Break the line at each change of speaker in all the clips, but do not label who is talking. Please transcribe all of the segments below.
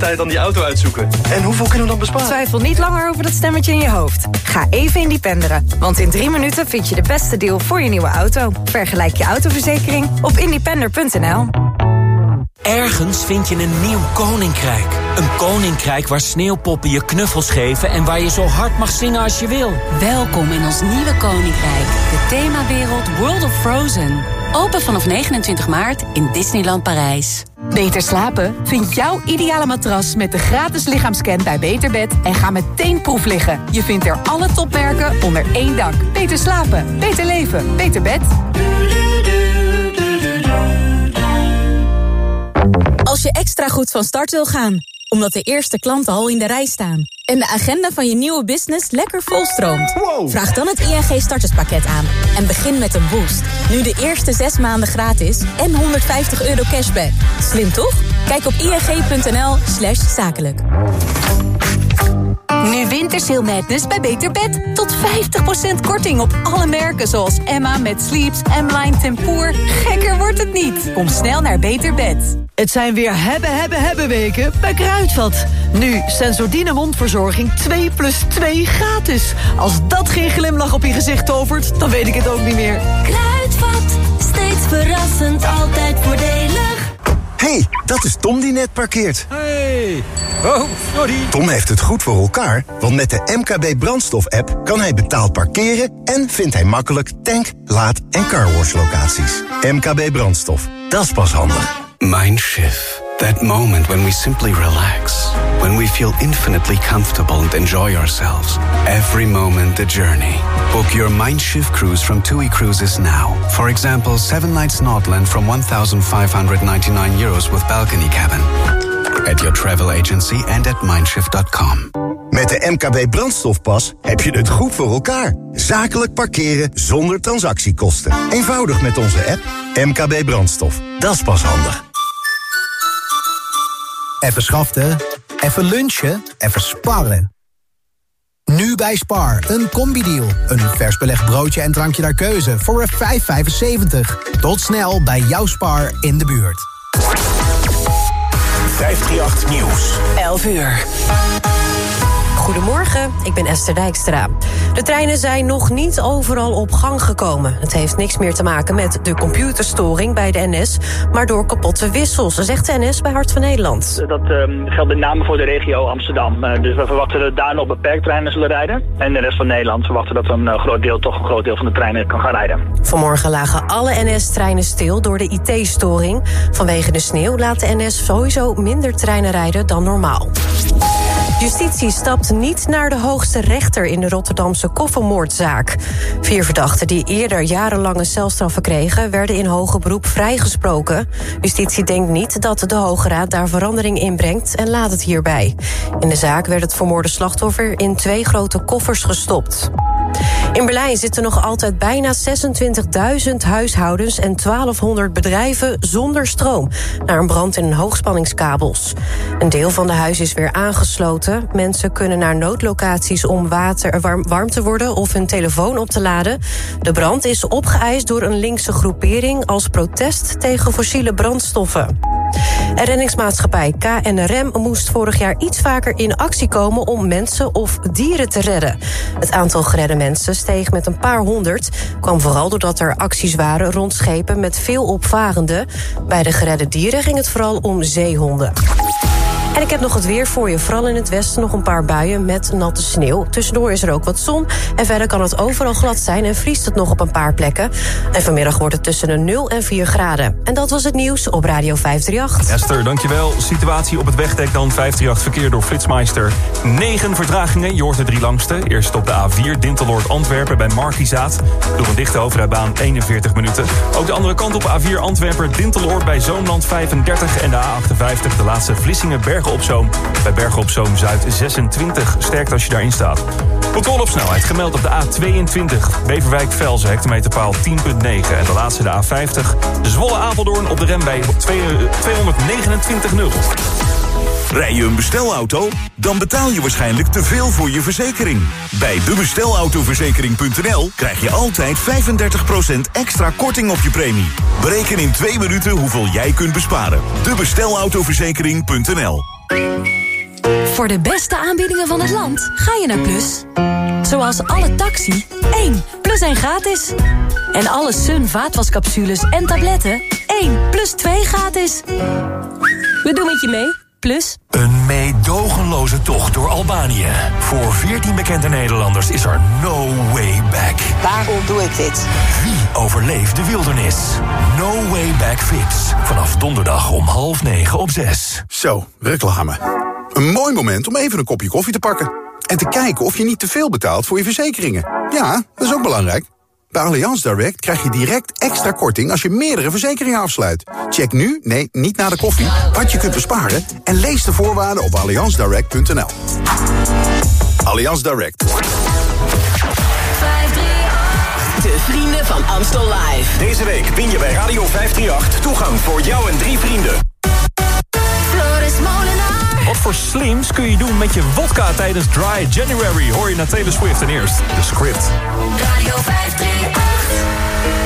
hele tijd aan die auto uitzoeken. En hoeveel kunnen we dan besparen?
Twijfel niet langer over dat stemmetje in je hoofd. Ga even independeren. Want in drie minuten vind je de beste deal voor je nieuwe auto. Vergelijk je autoverzekering op independer.nl.
Ergens vind je een nieuw koninkrijk. Een koninkrijk waar sneeuwpoppen je knuffels geven... en waar je zo hard mag zingen als je wil.
Welkom in ons nieuwe koninkrijk. De themawereld World of Frozen. Open vanaf 29 maart in Disneyland Parijs.
Beter slapen? Vind jouw ideale matras met de gratis lichaamscan bij Beterbed... en ga meteen proef liggen. Je vindt er alle topmerken onder één dak. Beter slapen, beter leven, beter bed.
Als je extra goed van start wil gaan, omdat de eerste klanten al in de rij staan... en de agenda van je nieuwe business lekker volstroomt... vraag dan het ING starterspakket aan en begin met een boost. Nu de eerste zes maanden gratis en 150 euro cashback. Slim toch? Kijk op ing.nl slash zakelijk.
Nu Wintersail Madness bij Beter Bed. Tot 50% korting op alle merken zoals Emma met Sleeps, M-Line Tempoor. Gekker wordt het niet. Kom snel naar Beter Bed.
Het zijn weer hebben, hebben, hebben weken bij Kruidvat. Nu Sensordine mondverzorging 2 plus 2 gratis. Als dat geen glimlach op je gezicht tovert, dan weet ik het ook niet meer.
Kruidvat, steeds verrassend, altijd voordelig.
hey, dat is Tom die net parkeert.
Hey. Oh, sorry.
Tom heeft het goed voor elkaar, want met de MKB brandstof-app... kan hij betaald parkeren en vindt hij makkelijk tank, laad- en carwash locaties. MKB brandstof, dat is pas handig.
Mindshift. That moment when we simply relax. When we feel infinitely comfortable and enjoy ourselves. Every moment the journey. Book your Mindshift cruise from TUI Cruises now. For example, 7 nights Nordland from 1,599 euros with balcony cabin. At your travel agency and at mindshift.com.
Met de MKB brandstofpas heb je het goed voor elkaar. Zakelijk parkeren zonder transactiekosten. Eenvoudig met onze app MKB brandstof. Dat is pas handig.
Even schaften, even lunchen, even sparren. Nu bij Spar, een combi-deal. Een vers belegd broodje en drankje naar keuze voor een 5,75. Tot snel bij jouw Spar in de buurt.
538 Nieuws.
11 uur. Goedemorgen, ik ben Esther Dijkstra. De treinen zijn nog niet overal op gang gekomen. Het heeft niks meer te maken met de computerstoring bij de NS... maar door kapotte wissels, zegt de NS bij Hart van Nederland.
Dat um, geldt met name voor de regio Amsterdam. Uh, dus we verwachten dat daar nog beperkt treinen zullen rijden. En de rest van Nederland verwachten dat een uh, groot deel, toch een groot deel van de treinen kan gaan rijden.
Vanmorgen lagen alle NS-treinen stil door de IT-storing. Vanwege de sneeuw laat de NS sowieso minder treinen rijden dan normaal. Justitie stapt niet naar de hoogste rechter in de Rotterdamse koffermoordzaak. Vier verdachten die eerder jarenlange celstraffen kregen... werden in hoger beroep vrijgesproken. Justitie denkt niet dat de Hoge Raad daar verandering in brengt... en laat het hierbij. In de zaak werd het vermoorde slachtoffer in twee grote koffers gestopt. In Berlijn zitten nog altijd bijna 26.000 huishoudens en 1200 bedrijven zonder stroom na een brand in hoogspanningskabels. Een deel van de huis is weer aangesloten. Mensen kunnen naar noodlocaties om water warm, te worden of hun telefoon op te laden. De brand is opgeëist door een linkse groepering als protest tegen fossiele brandstoffen. En reddingsmaatschappij KNRM moest vorig jaar iets vaker in actie komen om mensen of dieren te redden. Het aantal geredde mensen steeg met een paar honderd. Kwam vooral doordat er acties waren rond schepen met veel opvarenden. Bij de geredde dieren ging het vooral om zeehonden. En ik heb nog het weer voor je. Vooral in het westen nog een paar buien met natte sneeuw. Tussendoor is er ook wat zon. En verder kan het overal glad zijn en vriest het nog op een paar plekken. En vanmiddag wordt het tussen de 0 en 4 graden. En dat was het nieuws op Radio 538.
Esther, dankjewel. Situatie op het wegdek dan 538 verkeer door Flitsmeister. 9 vertragingen, je hoort de drie langste. Eerst op de A4 Dinteloord Antwerpen bij Markizaat. Door een dichte overrijbaan 41 minuten. Ook de andere kant op A4 Antwerpen Dinteloord bij Zoomland 35. En de A58 de laatste Vlissingen Op Zoom. Bij Bergen op Zoom Zuid 26. Sterkt als je daarin staat. Controle op snelheid gemeld op de A22. Beverwijk Velzen, hectometerpaal 10.9. En de laatste de A50. Zwolle Apeldoorn op de rem bij 229.0.
Rij je een bestelauto? Dan betaal je waarschijnlijk te veel voor je verzekering. Bij debestelautoverzekering.nl krijg je altijd 35% extra korting op je premie. Bereken in twee minuten hoeveel jij kunt besparen. Debestelautoverzekering.nl
Voor de beste aanbiedingen van het land ga je naar Plus. Zoals alle taxi, 1 plus 1 gratis. En alle Sun vaatwascapsules en tabletten, 1 plus 2 gratis. We doen het je mee, Plus.
Een meedogenloze tocht door Albanië. Voor 14 bekende Nederlanders is er no way back.
Waarom doe ik dit?
Wie overleeft de wildernis? No way back fix. Vanaf donderdag om half negen op zes.
Zo, reclame. Een mooi moment om even een kopje koffie te pakken. En te kijken of je niet te veel betaalt voor je verzekeringen. Ja, dat is ook belangrijk. Bij Allianz Direct krijg je direct extra korting als je meerdere verzekeringen afsluit. Check nu, nee, niet na de koffie, wat je kunt besparen... en lees de voorwaarden op allianzdirect.nl. Allianz Direct.
De vrienden van Amstel Live.
Deze week win je bij Radio 538 toegang voor jou en drie vrienden.
Wat voor slims kun je doen met je vodka tijdens Dry January? Hoor je naar Taylor Swift en eerst de script.
Radio 538.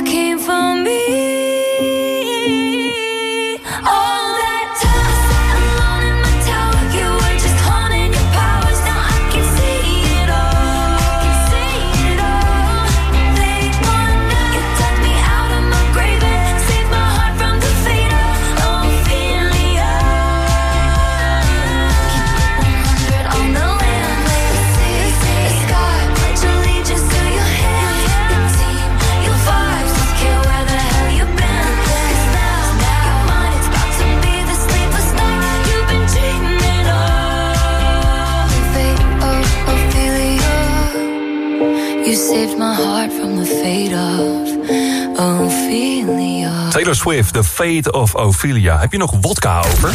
Taylor Swift, The Fate of Ophelia. Heb je nog wodka over?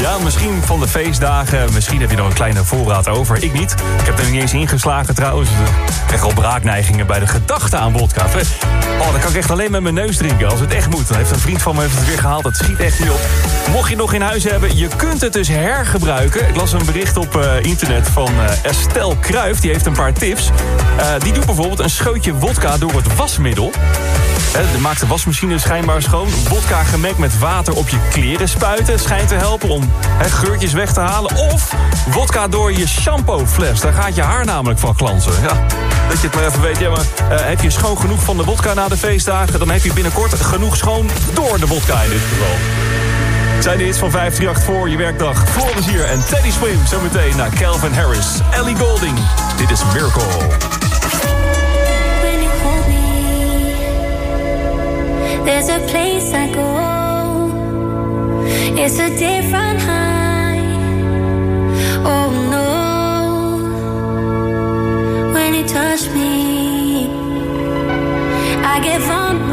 Ja, misschien van de feestdagen. Misschien heb je nog een kleine voorraad over. Ik niet. Ik heb er niet eens ingeslagen trouwens. Ik krijg al braakneigingen bij de gedachte aan wodka. Oh, dan kan ik echt alleen met mijn neus drinken als het echt moet. Dan heeft een vriend van me heeft het weer gehaald. Dat schiet echt niet op. Mocht je het nog in huis hebben, je kunt het dus hergebruiken. Ik las een bericht op eh, internet van eh, Estelle Kruijf. Die heeft een paar tips. Eh, die doet bijvoorbeeld een scheutje wodka door het wasmiddel. De wasmachine schijnbaar schoon. Wodka gemengd met water op je kleren spuiten schijnt te helpen om geurtjes weg te halen. Of wodka door je shampoofles. Daar gaat je haar namelijk van glanzen. Ja, dat je het maar even weet. Ja, maar, eh, heb je schoon genoeg van de wodka na de feestdagen... dan heb je binnenkort genoeg schoon door de wodka in dit geval. Zijn de hits van 538 voor je werkdag. Floris hier en Teddy Swim zometeen naar Calvin Harris. Ellie Golding. Dit is Miracle.
There's a place I go. It's a different high. Oh no, when you touch me, I get vulnerable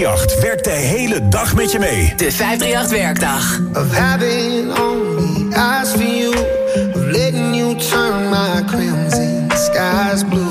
538 werkt de hele dag met je mee.
De 538-werkdag.
Of having only eyes for you. Of letting you turn my crimson skies blue.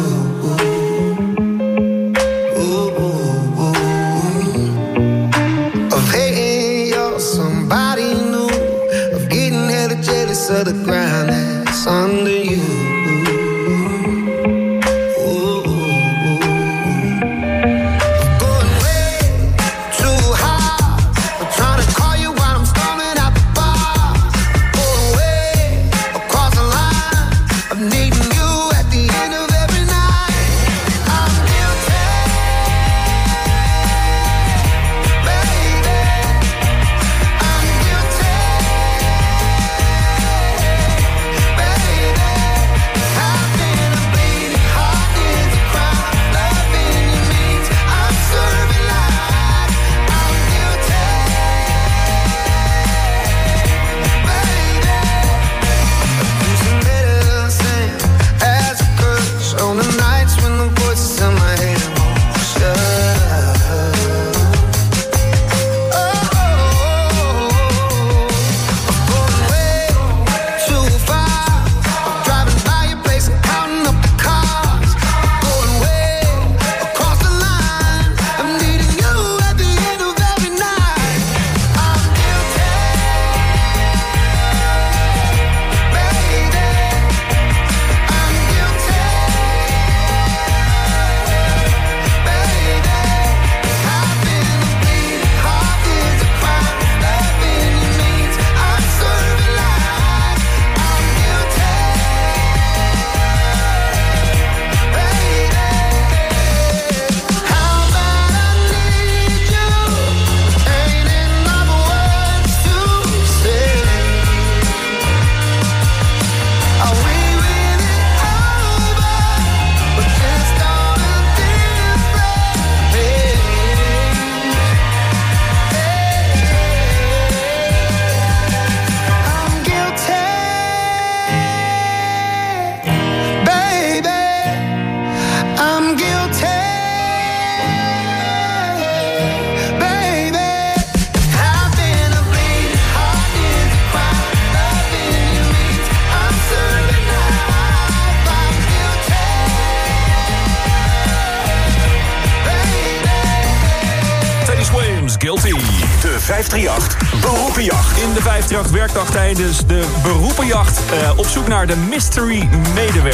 Op zoek naar de mystery medewerker.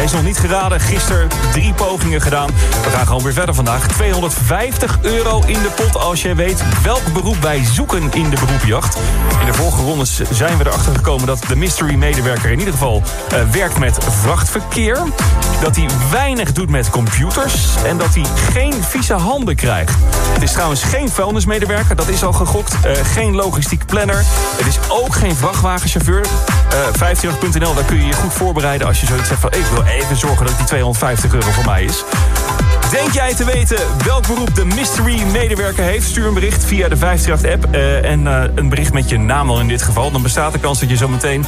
Deze nog niet geraden. Gisteren drie pogingen gedaan. We gaan gewoon weer verder vandaag. 250 euro in de pot als jij weet welk beroep wij zoeken in de beroepenjacht. In de vorige rondes zijn we erachter gekomen dat de mystery medewerker in ieder geval eh, werkt met vrachtverkeer. Dat hij weinig doet met computers. En dat hij geen vieze handen krijgt. Het is trouwens geen vuilnismedewerker, dat is al gegokt. Eh, geen logistiek planner. Het is ook geen vrachtwagenchauffeur. 538.nl, daar kun je je goed voorbereiden als je zoiets zegt van... ik wil even zorgen dat die 250 euro voor mij is. Denk jij te weten welk beroep de mystery medewerker heeft? Stuur een bericht via de 538-app en eh, een bericht met je naam al in dit geval. Dan bestaat de kans dat je zometeen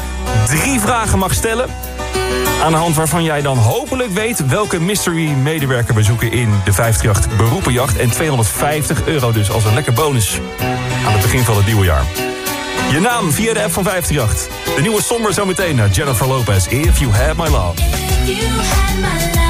drie vragen mag stellen. Aan de hand waarvan jij dan hopelijk weet welke mystery medewerker we zoeken in de 538 beroepenjacht. En 250 euro dus als een lekker bonus aan het begin van het nieuwe jaar. Je naam via de app van 538. De nieuwe somber zometeen naar Jennifer Lopez. If You Had My Love.
You had my love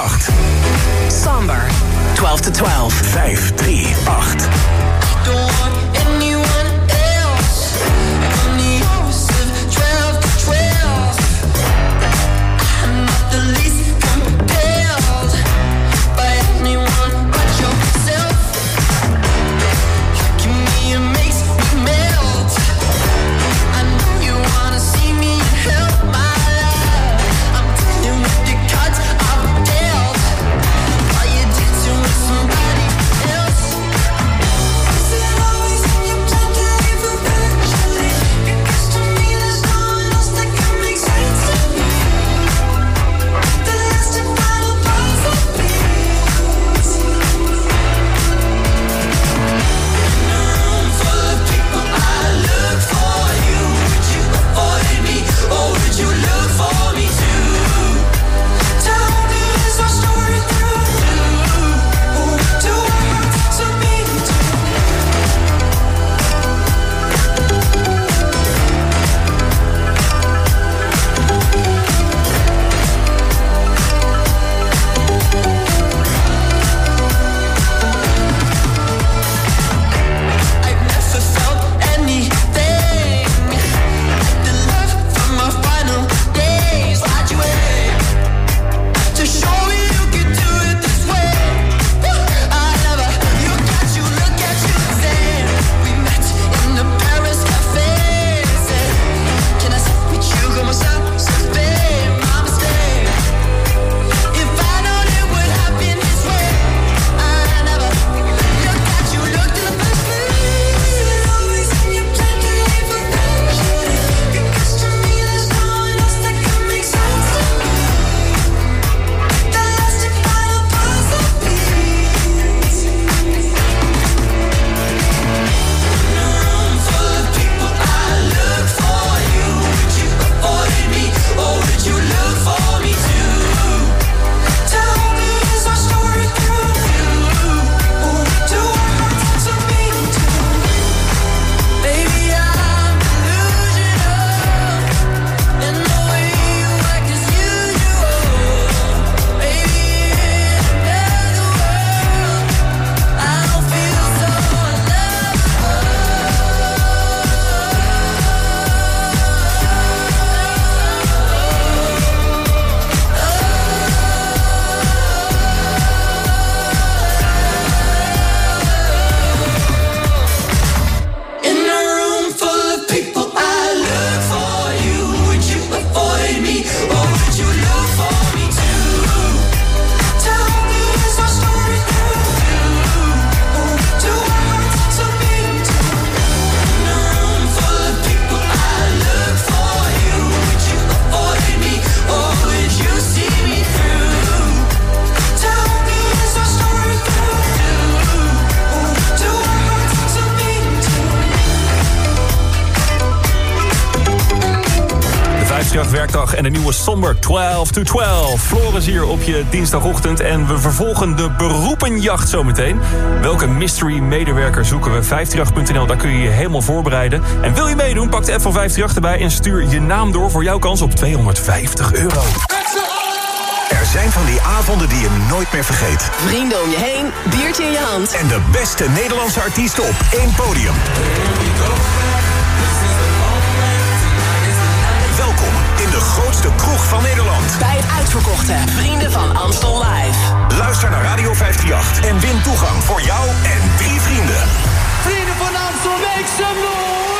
8.
Somber, 12 to 12.
538.
Number 12 to 12.
Floris hier op je dinsdagochtend en we vervolgen de beroepenjacht zometeen. Welke mystery-medewerker zoeken we? 538.nl, daar kun je je helemaal voorbereiden. En wil je meedoen, pak de app van 538 erbij en stuur je naam door voor jouw kans op 250 euro.
Er zijn van die avonden die je nooit meer vergeet.
Vrienden om je heen, biertje in je hand.
En de beste Nederlandse artiesten op één podium. in de grootste kroeg van Nederland.
Bij het uitverkochte Vrienden van Amstel Live.
Luister naar Radio 58 en win toegang voor jou en drie vrienden.
Vrienden van Amstel, make ze!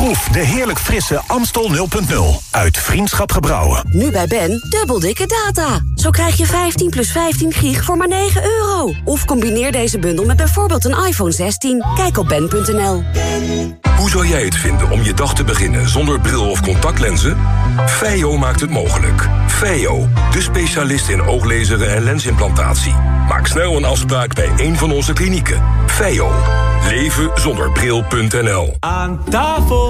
Proef de heerlijk frisse Amstel 0.0 uit Vriendschap Gebrouwen.
Nu bij Ben, dubbel dikke data. Zo krijg je 15 plus 15 gig voor maar 9 euro. Of combineer deze bundel met bijvoorbeeld een iPhone 16. Kijk op ben.nl.
Hoe zou jij het vinden om je dag te beginnen zonder bril of contactlenzen? Feio maakt het mogelijk. Feio, de specialist in ooglezeren en lensimplantatie. Maak snel een afspraak bij een van onze klinieken. Feio. Leven zonder bril.nl.
Aan tafel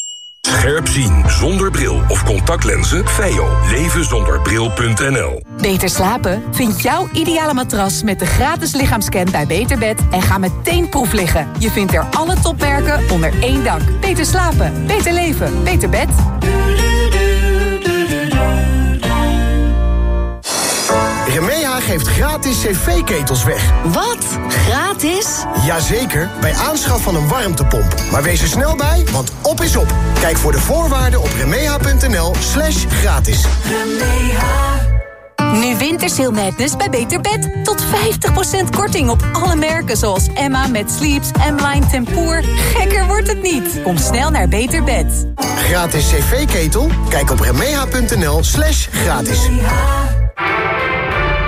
Scherp zien zonder bril of contactlenzen. Feio. Leven zonder bril.nl.
Beter slapen? Vind jouw ideale matras met de gratis lichaamscan bij Beterbed en ga meteen proef liggen. Je vindt er alle topmerken onder één dak. Beter slapen, beter leven, beter bed.
Remeha geeft gratis cv-ketels weg.
Wat? Gratis?
Jazeker, bij aanschaf van een warmtepomp. Maar wees er snel bij, want op is op. Kijk voor de voorwaarden op remeha.nl slash gratis.
Nu Wintersail Madness bij Beter Bed. Tot 50% korting op alle merken zoals Emma met Sleeps, M-Line Tempoor. Gekker wordt het niet. Kom snel naar Beter Bed.
Gratis cv-ketel? Kijk op remeha.nl slash gratis.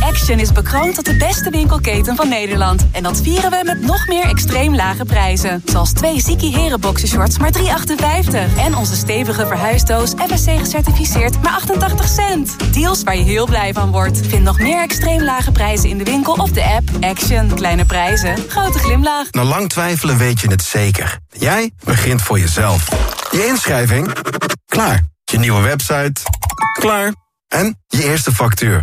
Action is bekroond tot de beste winkelketen van Nederland. En dat vieren we met nog meer extreem lage prijzen. Zoals twee Ziki Heren boxershorts maar 3,58. En onze stevige verhuisdoos FSC gecertificeerd maar 88 cent. Deals waar je heel blij van wordt. Vind nog meer extreem lage prijzen in de winkel of de app. Action. Kleine prijzen. Grote glimlach.
Na lang twijfelen weet je het zeker. Jij begint voor jezelf. Je inschrijving? Klaar. Je nieuwe website? Klaar. En je eerste factuur?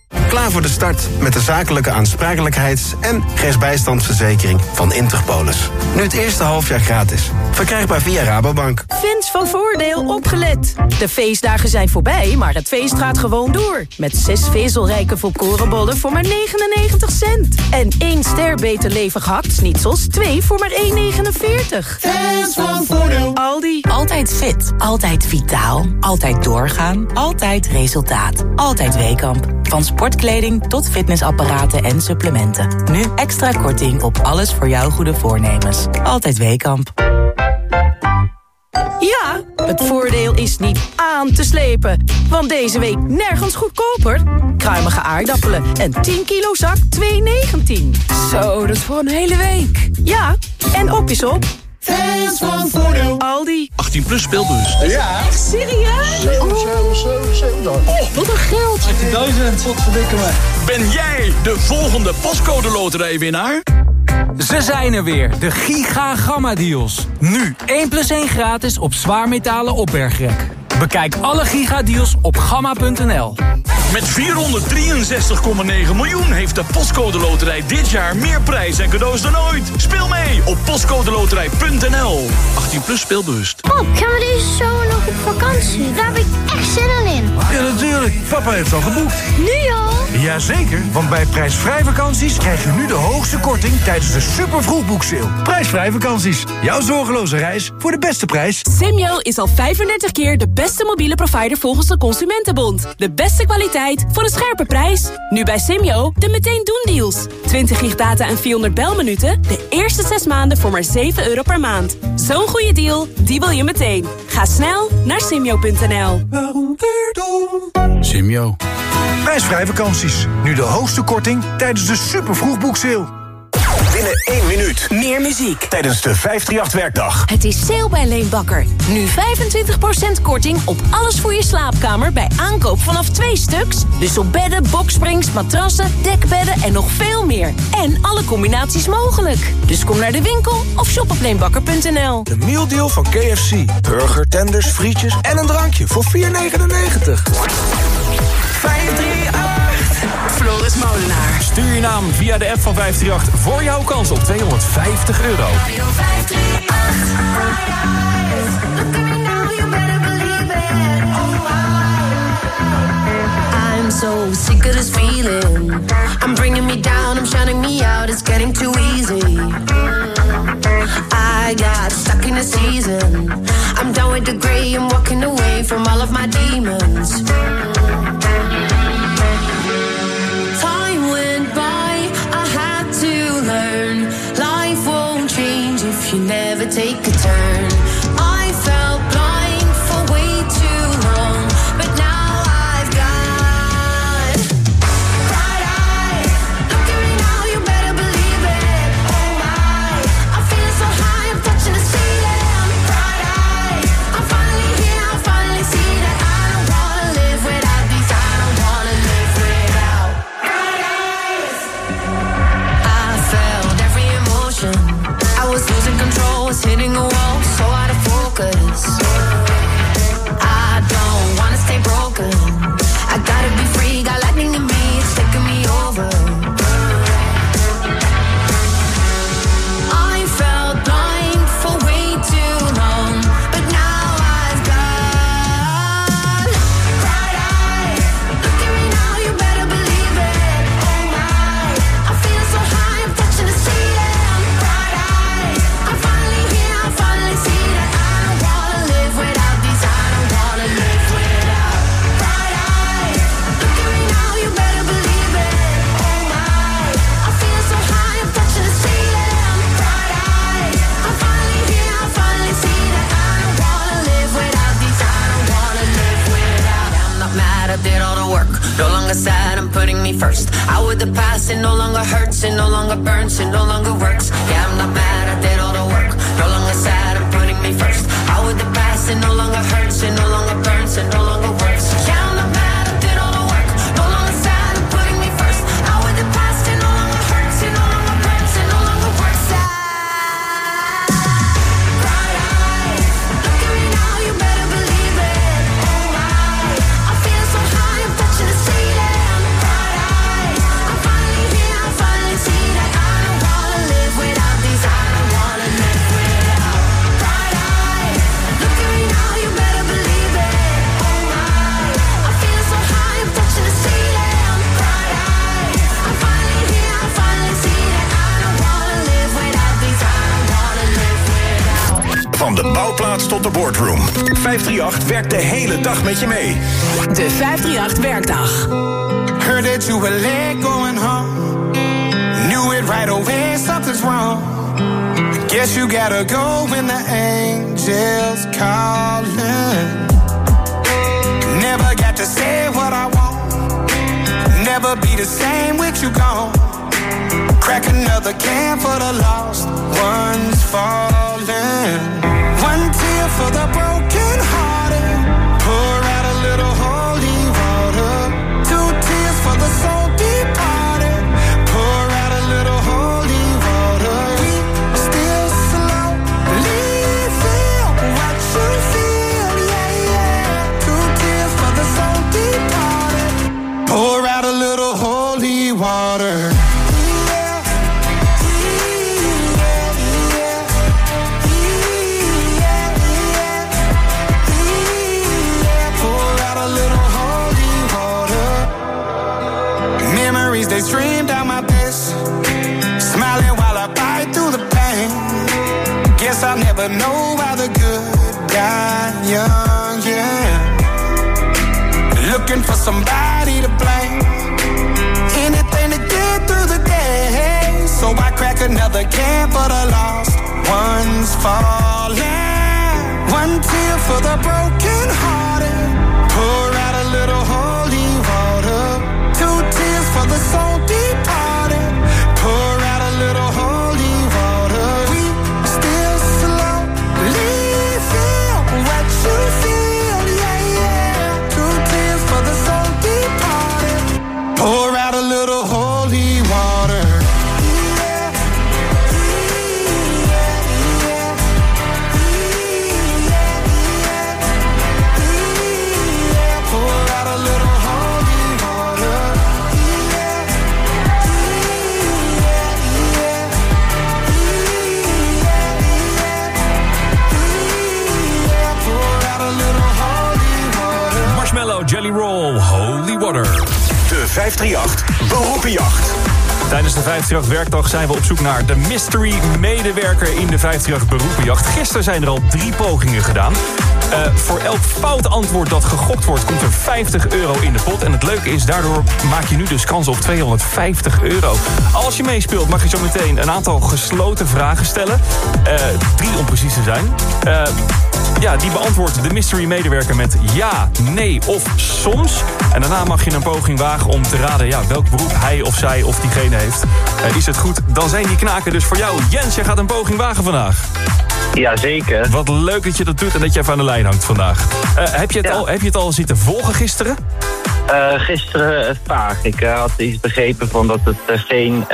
Klaar voor de start met de zakelijke aansprakelijkheids- en rechtsbijstandsverzekering van Interpolis. Nu het eerste halfjaar gratis. Verkrijgbaar via Rabobank.
Fans van Voordeel opgelet. De feestdagen zijn voorbij, maar het feest gaat gewoon door. Met zes vezelrijke volkorenbollen voor maar 99 cent. En één ster beter levig hakt-snitsels, twee voor maar 1,49.
Fans van Voordeel.
Aldi.
Altijd fit, altijd vitaal, altijd doorgaan, altijd resultaat. Altijd Weekamp. Van sportkleding tot fitnessapparaten en supplementen. Nu extra korting op alles voor jouw goede voornemens. Altijd Weekamp.
Ja, het voordeel is niet aan te slepen. Want deze week nergens goedkoper. Kruimige aardappelen en 10 kilo zak 2,19. Zo, dat is voor een hele week. Ja, en op is op.
Fans van Voordeel.
Aldi.
18 plus speelbus.
Ja.
Echt serieus?
7, 7, 7, 7.
Oh, wat een geld.
18.000, wat verdikken me. Ben jij de volgende postcode loterijwinnaar?
Ze zijn er weer, de Giga Gamma Deals. Nu 1 plus 1 gratis op zwaarmetalen opbergrek. Bekijk alle gigadeals op gamma.nl.
Met 463,9 miljoen heeft de Postcode Loterij dit jaar meer prijs en cadeaus dan ooit. Speel mee op postcodeloterij.nl. 18 plus speelbewust.
Pap, gaan we deze zomer nog op vakantie? Daar heb ik echt zin in.
Ja, natuurlijk. Papa heeft al geboekt.
Nu al?
Jazeker, want bij prijsvrij vakanties krijg je nu de hoogste korting tijdens de super vroegboekseil. Prijsvrij vakanties. Jouw zorgeloze reis voor de beste prijs.
Simyo is al 35 keer de beste mobiele provider volgens de Consumentenbond. De beste kwaliteit voor een scherpe prijs. Nu bij Simyo de meteen doen deals. 20 gig data en 400 belminuten. De eerste 6 maanden voor maar 7 euro per maand. Zo'n goede deal, die wil je meteen. Ga snel naar simyo.nl.
Simio. Prijsvrij vakanties. Nu de hoogste korting tijdens de super vroegboekseil.
Binnen één minuut.
Meer muziek.
Tijdens de 538-werkdag.
Het is sale bij Leenbakker. Nu 25% korting op alles voor je slaapkamer bij aankoop vanaf twee stuks. Dus op bedden, boksprings, matrassen, dekbedden en nog veel meer. En alle combinaties mogelijk. Dus kom naar de winkel of shop op leenbakker.nl.
De mealdeal van KFC. Burger, tenders, frietjes en een drankje voor 4,99.
538.
Floris Molenaar.
Stuur je naam via de F van 538 voor jouw kans op 250 euro. Radio 538.
I'm so sick of this feeling. I'm bringing me down, I'm shining me out, it's getting too easy. I got stuck in a season. I'm done with the gray, and walking away from all of my demons.
met je mee.
538 werkdag
zijn we op zoek naar de mystery medewerker in de 538 beroepenjacht. Gisteren zijn er al drie pogingen gedaan. Eh, voor elk fout antwoord dat gegokt wordt, komt er 50 euro in de pot. En het leuke is, daardoor maak je nu dus kans op 250 euro. Als je meespeelt, mag je zo meteen een aantal gesloten vragen stellen. Eh, drie om precies te zijn. Eh, ja, die beantwoordt de mystery medewerker met ja, nee of soms. En daarna mag je een poging wagen om te raden ja, welk beroep hij of zij of diegene heeft. Eh, is het goed, dan zijn die knaken dus voor jou. Jens, jij gaat een poging wagen vandaag.
Jazeker.
Wat leuk dat je dat doet en dat je even aan de lijn hangt vandaag. Eh, heb, je het al, heb je het al zitten volgen gisteren?
Eh, gisteren uh, vaag. Ik uh, had iets begrepen van dat het uh, geen.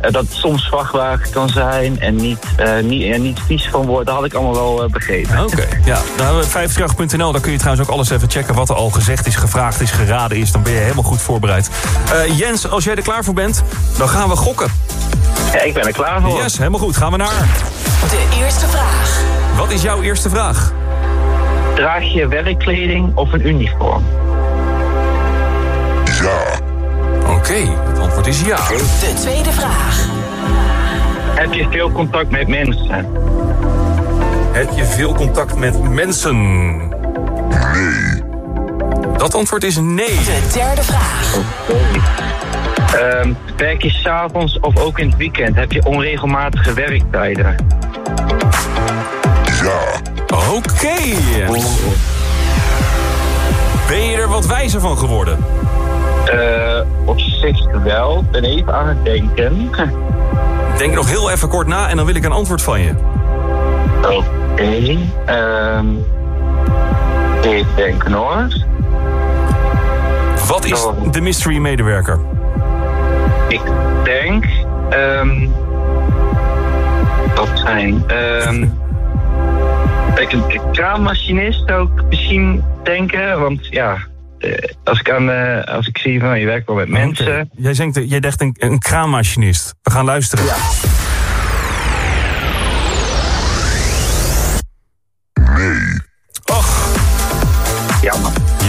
Dat het soms vrachtwagen kan zijn en niet, niet, er niet vies van wordt. Dat had ik allemaal wel begrepen.
Oké, okay. ja. Nou, 538.nl, daar kun je trouwens ook alles even checken wat er al gezegd is, gevraagd is, geraden is. Dan ben je helemaal goed voorbereid. Jens, als jij er klaar voor bent, dan gaan we gokken.
Ja, ik ben er klaar voor.
Yes, helemaal goed. Gaan we naar.
De eerste vraag.
Wat is jouw eerste vraag?
Draag je werkkleding of een uniform?
Okay, het antwoord is ja.
De tweede vraag.
Heb je veel contact met mensen?
Heb je veel contact met mensen?
Nee.
Dat antwoord is nee.
De derde vraag.
Okay. Um, werk je s'avonds of ook in het weekend? Heb je onregelmatige werktijden?
Ja.
Oké. Okay. Ben je er wat wijzer van geworden?
Uh, op zich wel. Ik ben even aan het denken.
Denk nog heel even kort na en dan wil ik een antwoord van je.
Oké. Okay. Um, even denken hoor.
Wat is de mystery medewerker?
Ik denk... Um, dat zijn... Um, ik een kraammachinist zou ik misschien denken. Want ja, als ik, aan, uh, als ik zie van je werkt wel met mensen.
Okay. Jij, denkt, jij dacht een, een kraammachinist. We gaan luisteren.
Ja.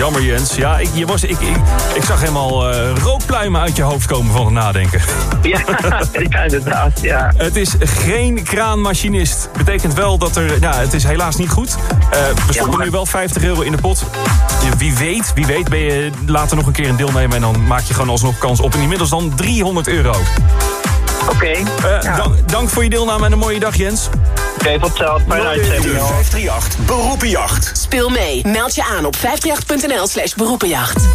Jammer.
Jens. Ja, ik, je was, ik, ik, ik zag helemaal uh, rookpluimen uit je hoofd komen van het nadenken.
Ja, ja inderdaad, ja.
Het is geen kraanmachinist. Betekent wel dat er... Ja, het is helaas niet goed. Uh, we stoppen nu wel 50 euro in de pot. Wie weet, wie weet ben je later nog een keer een deelnemer... en dan maak je gewoon alsnog kans op. En inmiddels dan 300 euro.
Oké. Okay,
uh, ja. dank, dank voor je deelname en een mooie dag, Jens.
Oké, okay, tot zelf. Fijne uitzending.
538 Beroepenjacht.
Speel mee. Meld je aan op 538.nl slash beroepenjacht.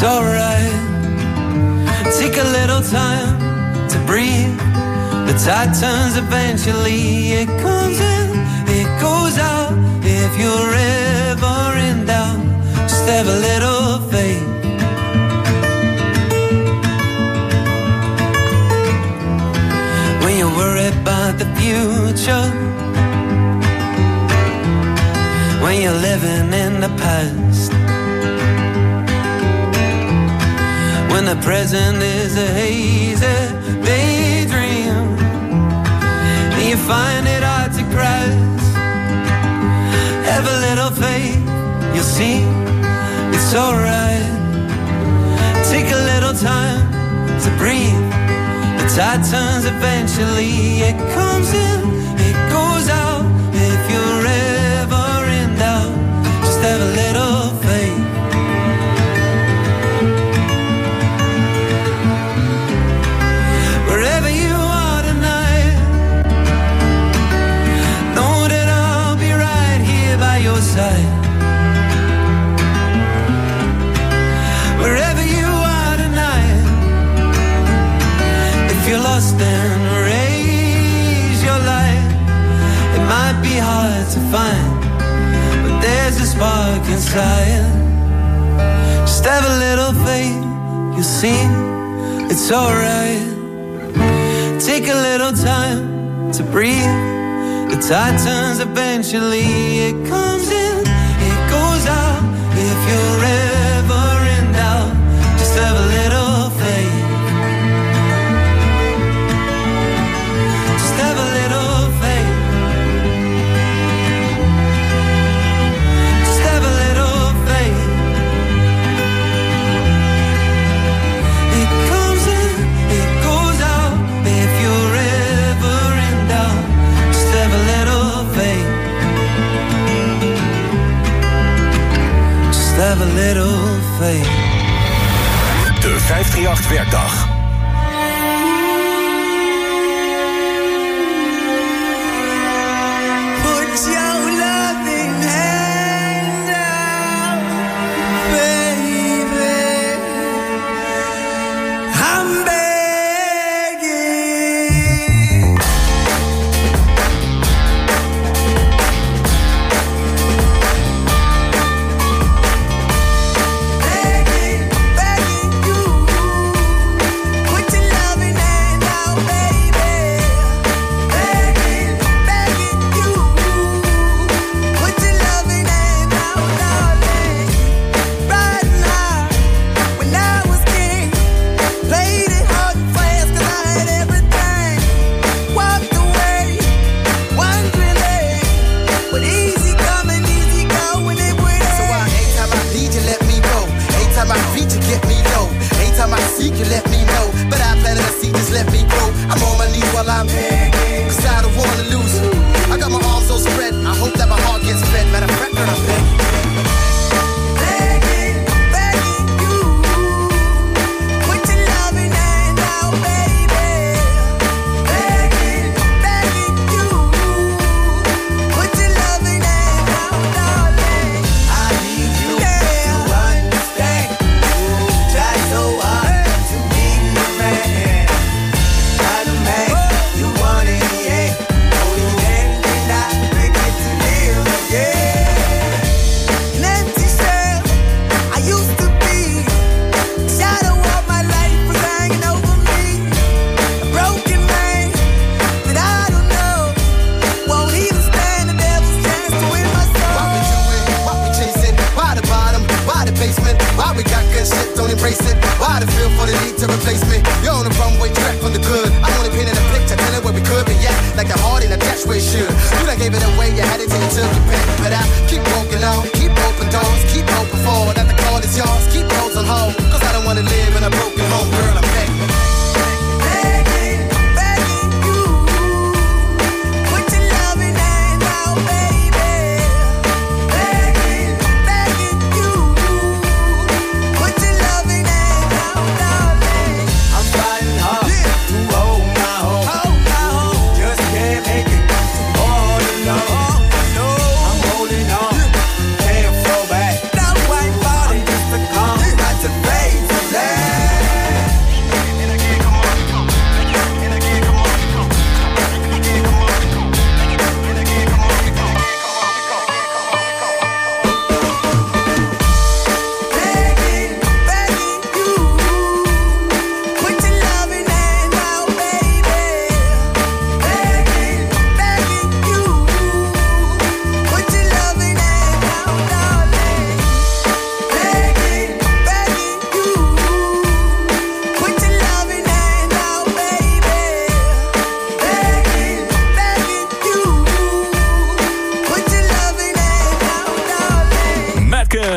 It's alright. Take a little time to breathe. The tide turns eventually. It comes in, it goes out. If you're ever in doubt, just have a little faith. When you're worried about the future, when you're living in the past. the present is a hazy daydream. And you find it hard to grasp. Have a little faith, you'll see it's alright. Take a little time to breathe. The tide turns eventually, it comes in. to find. But there's a spark inside. Just have a little faith, you'll see it's alright. Take a little time to breathe. The tide turns eventually. It comes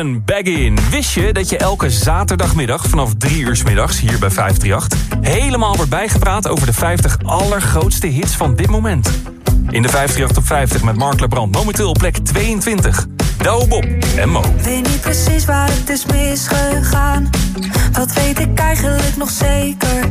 John Baggin. Wist je dat je elke zaterdagmiddag vanaf 3 uur middags hier bij 538... helemaal wordt bijgepraat over de 50 allergrootste hits van dit moment? In de 538 op 50 met Mark Lebrand. Momenteel plek 22. Douwe Bob en Mo.
Weet niet precies waar het is misgegaan. Wat weet ik eigenlijk nog zeker?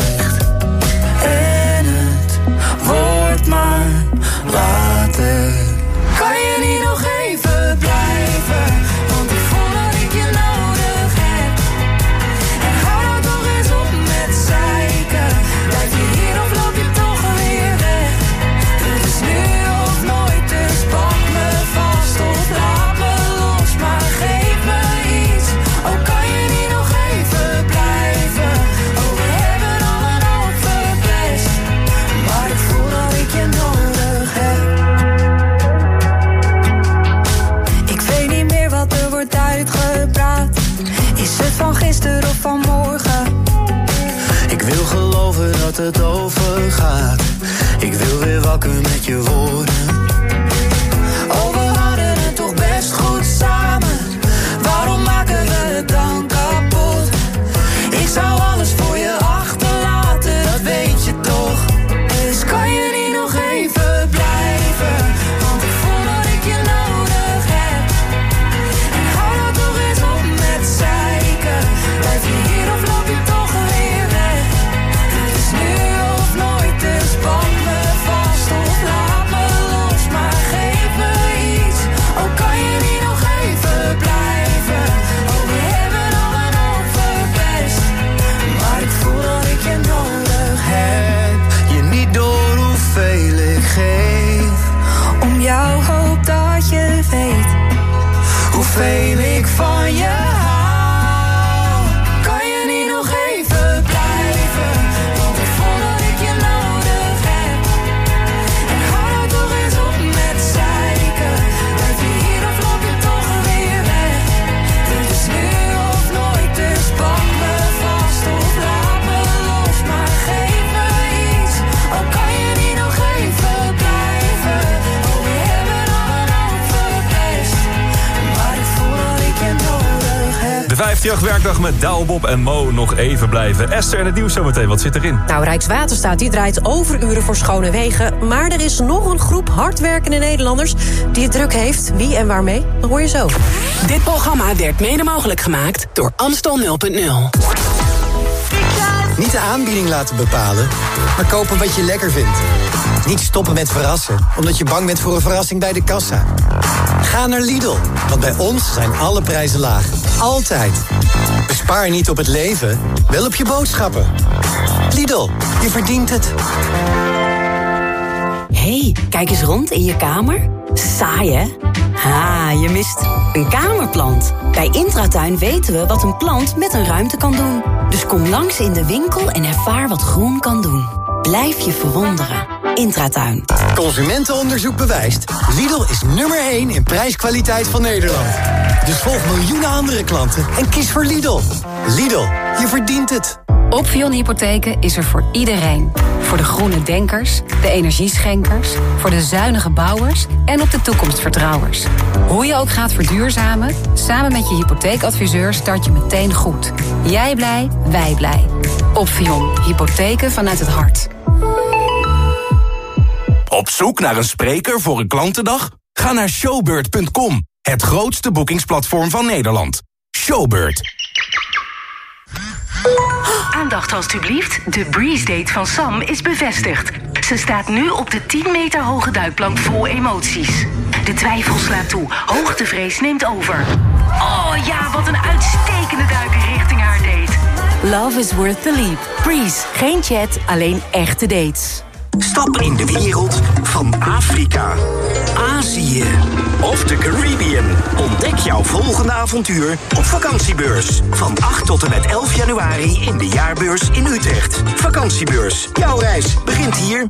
het overgaat Ik wil weer wakker met je woorden
met
Douwe Bob en Mo nog even blijven. Esther en het nieuws zometeen. Wat zit erin?
Nou, Rijkswaterstaat die draait overuren voor schone wegen. Maar er is nog een groep hardwerkende Nederlanders die het druk heeft. Wie en waarmee? Dat hoor je zo.
Dit programma werd mede mogelijk gemaakt door Amstel 0.0.
Niet de aanbieding laten bepalen, maar kopen wat je lekker vindt. Niet stoppen met verrassen, omdat je bang bent voor een verrassing bij de kassa. Ga naar Lidl, want bij ons zijn alle prijzen laag. Altijd. Bespaar niet op het leven, wel op je boodschappen. Lidl, je verdient het.
hey, kijk eens rond in je kamer. Saai, hè? Ha, je mist een kamerplant. Bij Intratuin weten we wat een plant met een ruimte kan doen. Dus kom langs in de winkel en ervaar wat groen kan doen. Blijf je verwonderen. Intratuin.
Consumentenonderzoek bewijst. Lidl is nummer 1 in prijskwaliteit van Nederland. Dus volg miljoenen andere klanten en kies voor Lidl. Lidl, je verdient het.
Opvion Hypotheken is er voor iedereen. Voor de groene denkers, de energieschenkers, voor de zuinige bouwers en op de toekomstvertrouwers. Hoe je ook gaat verduurzamen, samen met je hypotheekadviseur start je meteen goed. Jij blij, wij blij. Opvion Hypotheken vanuit het hart.
Op zoek naar een spreker voor een klantendag? Ga naar showbird.com, het grootste boekingsplatform van Nederland. Showbird.
Aandacht alstublieft. De Breeze Date van Sam is bevestigd. Ze staat nu op de 10 meter hoge duikplank vol emoties. De twijfel slaat toe. Hoogtevrees neemt over. Oh ja, wat een uitstekende duik richting haar date. Love is worth the leap. Breeze. Geen chat, alleen echte dates.
Stap in de wereld van Afrika, Azië of de Caribbean. Ontdek jouw volgende avontuur op vakantiebeurs. Van 8 tot en met 11 januari in de jaarbeurs in Utrecht. Vakantiebeurs. Jouw reis begint hier.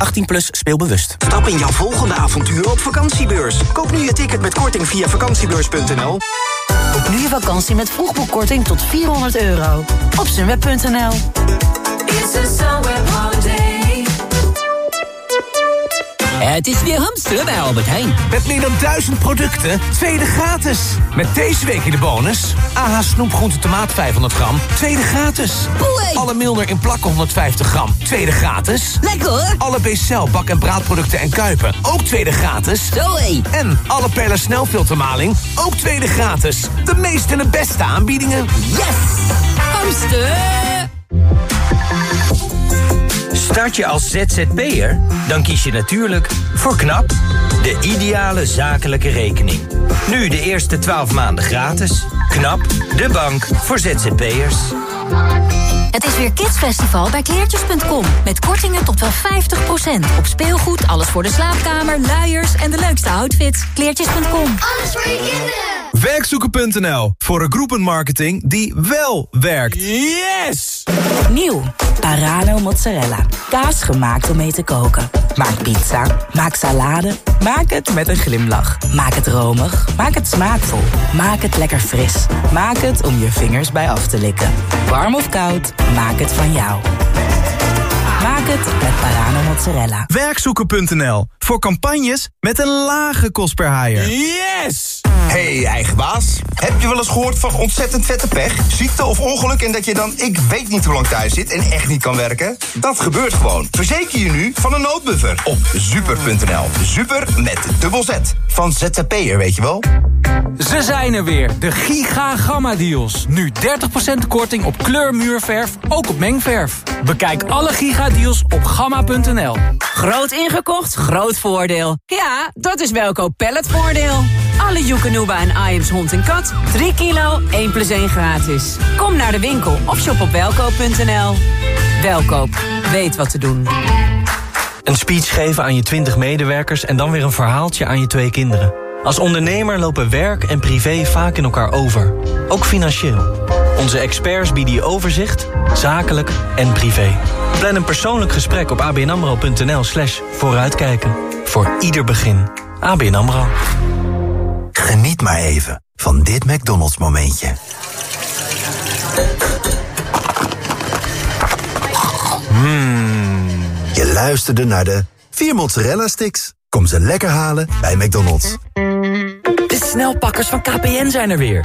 18 plus speelbewust.
Stap in jouw volgende avontuur op vakantiebeurs. Koop nu je ticket met korting via vakantiebeurs.nl.
Boek nu je vakantie met vroegboekkorting tot 400 euro. Op sunweb.nl
Het is weer hamster bij Albert Heijn.
Met meer dan duizend producten, tweede gratis. Met deze week in de bonus... AH snoepgroente tomaat 500 gram, tweede gratis. Alle Milner in plakken 150 gram, tweede gratis.
Lekker hoor.
Alle Bcel bak- en braadproducten en kuipen, ook tweede gratis.
Zoé.
En alle Perla snelfiltermaling, ook tweede gratis. De meeste en de beste aanbiedingen.
Yes! Hamster!
Start je als ZZP'er? Dan kies je natuurlijk voor KNAP, de ideale zakelijke rekening. Nu de eerste 12 maanden gratis. KNAP, de bank voor ZZP'ers.
Het is weer Kidsfestival bij kleertjes.com. Met kortingen tot wel 50%. Op speelgoed, alles voor de slaapkamer, luiers en de leukste outfits. Kleertjes.com.
Alles voor je kinderen.
Werkzoeken.nl voor een groepenmarketing die wel werkt.
Yes! Nieuw. Parano mozzarella. Kaas gemaakt om mee te koken. Maak pizza. Maak salade. Maak het met een glimlach. Maak het romig. Maak het smaakvol. Maak het lekker fris. Maak het om je vingers bij af te likken. Warm of koud, maak het van jou. Maak het met Parano mozzarella.
Werkzoeken.nl voor campagnes met een lage kost per haaier.
Yes!
Hey, eigen baas. Heb je wel eens gehoord van ontzettend vette pech? Ziekte of ongeluk en dat je dan ik weet niet hoe lang thuis zit en echt niet kan werken? Dat gebeurt gewoon. Verzeker je nu van een noodbuffer op super.nl. Super met dubbel Z. Van ZZP'er, weet je wel?
Ze zijn er weer, de Giga Gamma Deals. Nu 30% korting op kleurmuurverf, ook op mengverf. Bekijk alle Giga Deals op gamma.nl.
Groot ingekocht, groot voordeel. Ja, dat is Welkoop Palletvoordeel. Alle Joekanuba en Iams hond en kat. 3 kilo, 1 plus 1 gratis. Kom naar de winkel of shop op welkoop.nl. Welkoop, weet wat te doen.
Een speech geven aan je 20 medewerkers en dan weer een verhaaltje aan je twee kinderen. Als ondernemer lopen werk en privé vaak in elkaar over. Ook financieel. Onze experts bieden je overzicht, zakelijk en privé. Plan een persoonlijk gesprek op abnamro.nl slash vooruitkijken. Voor ieder begin. ABN AMRO.
Geniet maar even van dit McDonald's momentje. Mmm. Je luisterde naar de vier mozzarella sticks. Kom ze lekker halen bij McDonald's.
De snelpakkers van KPN zijn er weer.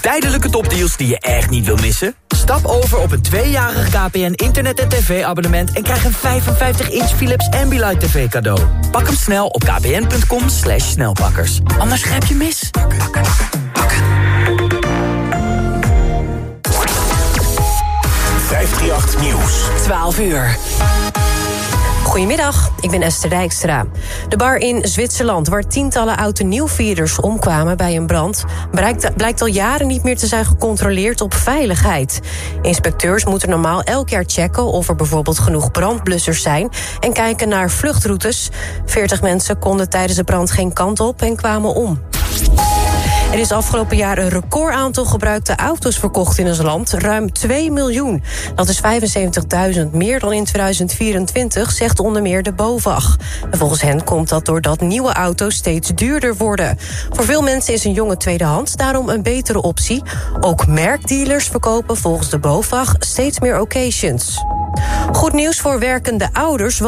Tijdelijke topdeals die je echt niet wil missen? Stap over op een tweejarig KPN internet- en tv-abonnement... en krijg een 55-inch Philips Ambilight TV cadeau. Pak hem snel op kpn.com slash snelpakkers. Anders grijp je mis.
538 Nieuws.
12 uur.
Goedemiddag, ik ben Esther Dijkstra. De bar in Zwitserland, waar tientallen oud en nieuwvierders omkwamen bij een brand, blijkt, al jaren niet meer te zijn gecontroleerd op veiligheid. Inspecteurs moeten normaal elk jaar checken of er bijvoorbeeld genoeg brandblussers zijn en kijken naar vluchtroutes. 40 mensen konden tijdens de brand geen kant op en kwamen om. Er is afgelopen jaar een recordaantal gebruikte auto's verkocht in ons land. Ruim 2 miljoen. Dat is 75.000 meer dan in 2024, zegt onder meer de BOVAG. En volgens hen komt dat doordat nieuwe auto's steeds duurder worden. Voor veel mensen is een jonge tweedehands daarom een betere optie. Ook merkdealers verkopen volgens de BOVAG steeds meer occasions. Goed nieuws voor werkende ouders, want